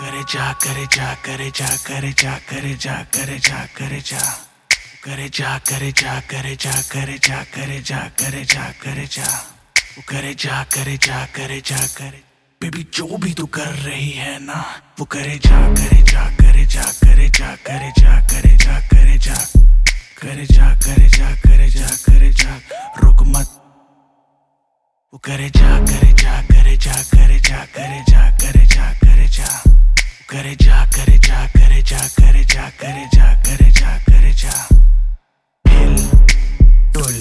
करे जा करे जा करे जा करे जा करे जा करे जा करे जा करे जा करे जा करे जा करे जा करे जा करे जा करे जा करे जा करे जा करे जा करे बेबी जो भी तू कर रही है ना वो करे जा करे जा करे जा करे जा करे जा करे जा करे जा करे जा करे जा करे जा करे जा रुक मत वो करे जा करे जा करे जा करे जा करे जा करे करे जा करे जा करे जा करे जा करे जा करे जा करे जा। हिल डुल,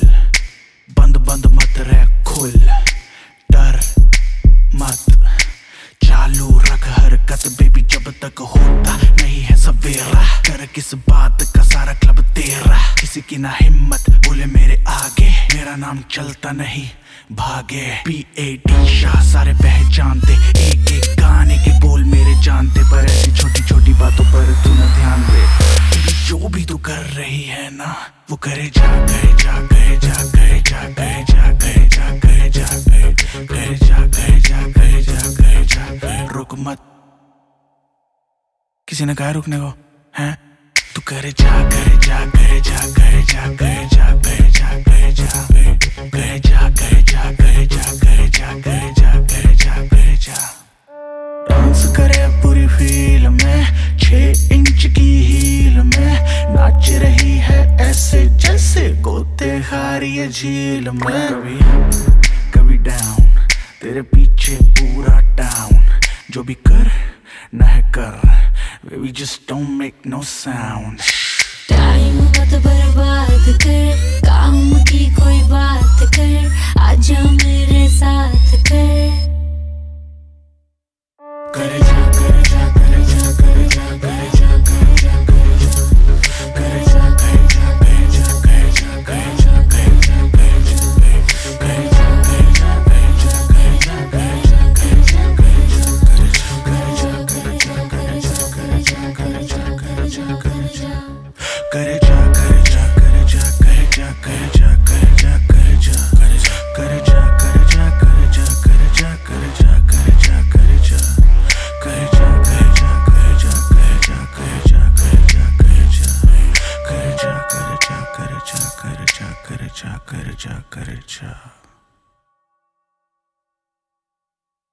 बंद बंद मत रह, खुल। डर मत, चालू रख हरकत बेबी जब तक होता नहीं है सवेरा। कर किस बात का सारा क्लब तेरा। किसी की ना हिम्मत, बोले मेरे आगे। मेरा नाम चलता नहीं, भागे। पी ए डी शाह, सारे पहचानते। एक एक गाने के कर रही है ना वो करे जा करे जा करे जा करे जा करे जा करे जा करे जा करे करे जा करे जा करे जा करे जा रुक मत किसी ने कहा रुकने को हैं तू करे जा करे जा गोते ये झील में कभी कभी डाउन तेरे पीछे पूरा टाउन जो भी कर, ना है कर we just don't make no sound time मत बर्बाद। जाकर जाकर जा।